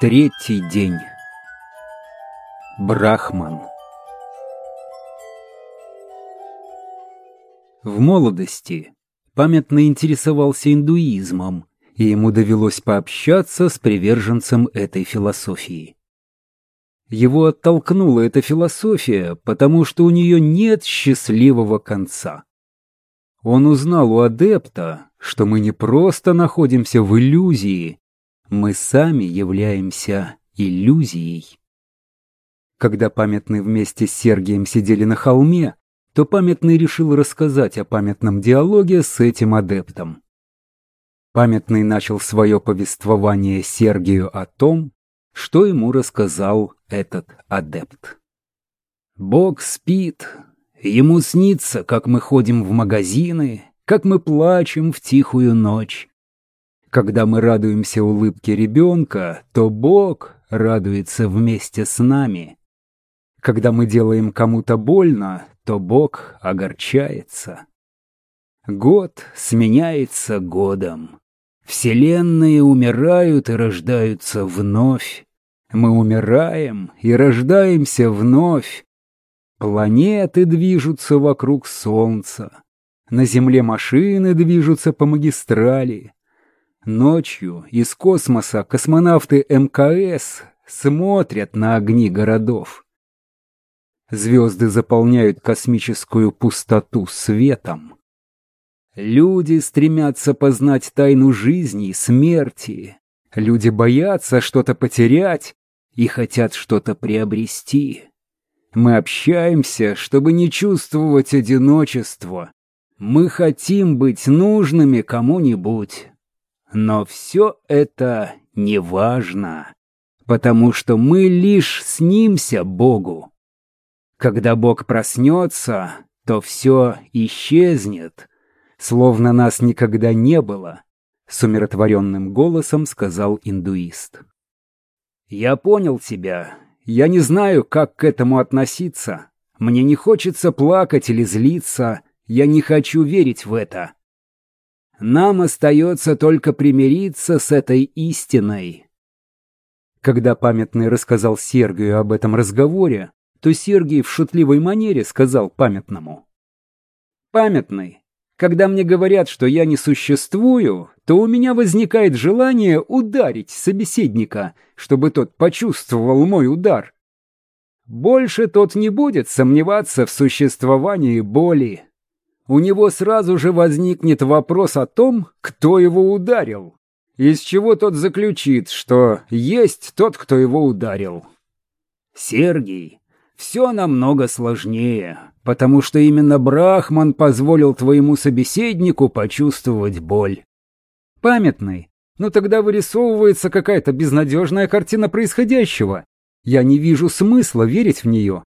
Третий день. Брахман. В молодости памятно интересовался индуизмом, и ему довелось пообщаться с приверженцем этой философии. Его оттолкнула эта философия, потому что у нее нет счастливого конца. Он узнал у адепта, что мы не просто находимся в иллюзии, мы сами являемся иллюзией. Когда памятный вместе с Сергием сидели на холме, то памятный решил рассказать о памятном диалоге с этим адептом. Памятный начал свое повествование Сергию о том, что ему рассказал этот адепт. Бог спит, ему снится, как мы ходим в магазины, как мы плачем в тихую ночь. Когда мы радуемся улыбке ребенка, то Бог радуется вместе с нами. Когда мы делаем кому-то больно, то Бог огорчается. Год сменяется годом. Вселенные умирают и рождаются вновь. Мы умираем и рождаемся вновь. Планеты движутся вокруг Солнца. На Земле машины движутся по магистрали. Ночью из космоса космонавты МКС смотрят на огни городов. Звезды заполняют космическую пустоту светом. Люди стремятся познать тайну жизни и смерти. Люди боятся что-то потерять и хотят что-то приобрести. Мы общаемся, чтобы не чувствовать одиночество. Мы хотим быть нужными кому-нибудь. Но все это не важно, потому что мы лишь снимся Богу. Когда Бог проснется, то все исчезнет, словно нас никогда не было, с умиротворенным голосом сказал индуист. «Я понял тебя. Я не знаю, как к этому относиться. Мне не хочется плакать или злиться. Я не хочу верить в это. Нам остается только примириться с этой истиной. Когда памятный рассказал Сергию об этом разговоре, то Сергий в шутливой манере сказал памятному. «Памятный, когда мне говорят, что я не существую, то у меня возникает желание ударить собеседника, чтобы тот почувствовал мой удар. Больше тот не будет сомневаться в существовании боли у него сразу же возникнет вопрос о том, кто его ударил, из чего тот заключит, что есть тот, кто его ударил. Сергий, все намного сложнее, потому что именно Брахман позволил твоему собеседнику почувствовать боль. Памятный, но тогда вырисовывается какая-то безнадежная картина происходящего. Я не вижу смысла верить в нее.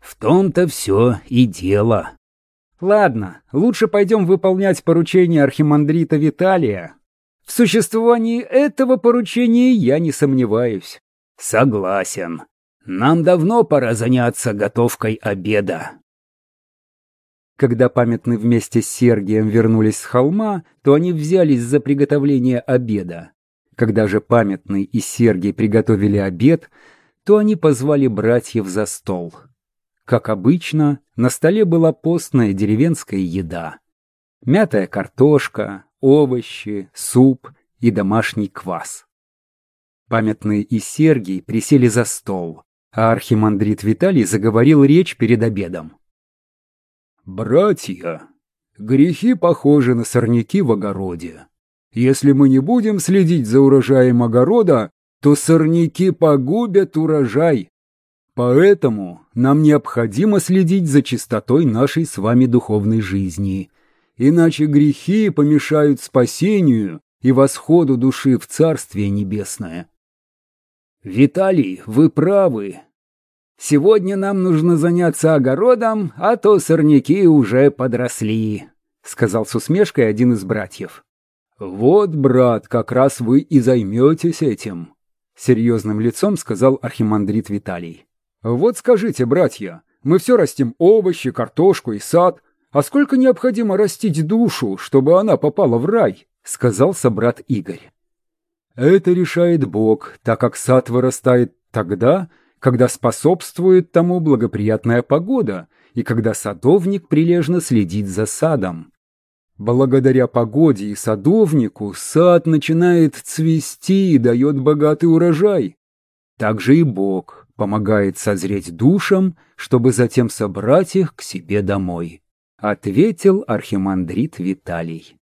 В том-то все и дело. Ладно, лучше пойдем выполнять поручение архимандрита Виталия. В существовании этого поручения я не сомневаюсь. Согласен. Нам давно пора заняться готовкой обеда. Когда памятны вместе с Сергием вернулись с холма, то они взялись за приготовление обеда. Когда же памятный и Сергий приготовили обед, то они позвали братьев за стол. Как обычно, на столе была постная деревенская еда. Мятая картошка, овощи, суп и домашний квас. Памятные и Сергий присели за стол, а архимандрит Виталий заговорил речь перед обедом. «Братья, грехи похожи на сорняки в огороде. Если мы не будем следить за урожаем огорода, то сорняки погубят урожай, Поэтому нам необходимо следить за чистотой нашей с вами духовной жизни. Иначе грехи помешают спасению и восходу души в Царствие Небесное. Виталий, вы правы. Сегодня нам нужно заняться огородом, а то сорняки уже подросли, сказал с усмешкой один из братьев. Вот, брат, как раз вы и займетесь этим, серьезным лицом сказал архимандрит Виталий. Вот скажите, братья, мы все растим овощи, картошку и сад, А сколько необходимо растить душу, чтобы она попала в рай? Сказал собрат Игорь. Это решает Бог, так как сад вырастает тогда, когда способствует тому благоприятная погода и когда садовник прилежно следит за садом. Благодаря погоде и садовнику сад начинает цвести и дает богатый урожай. Также и Бог помогает созреть душам, чтобы затем собрать их к себе домой, ответил архимандрит Виталий.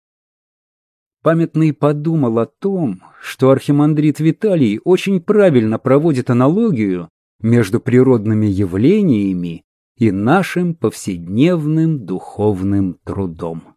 Памятный подумал о том, что архимандрит Виталий очень правильно проводит аналогию между природными явлениями и нашим повседневным духовным трудом.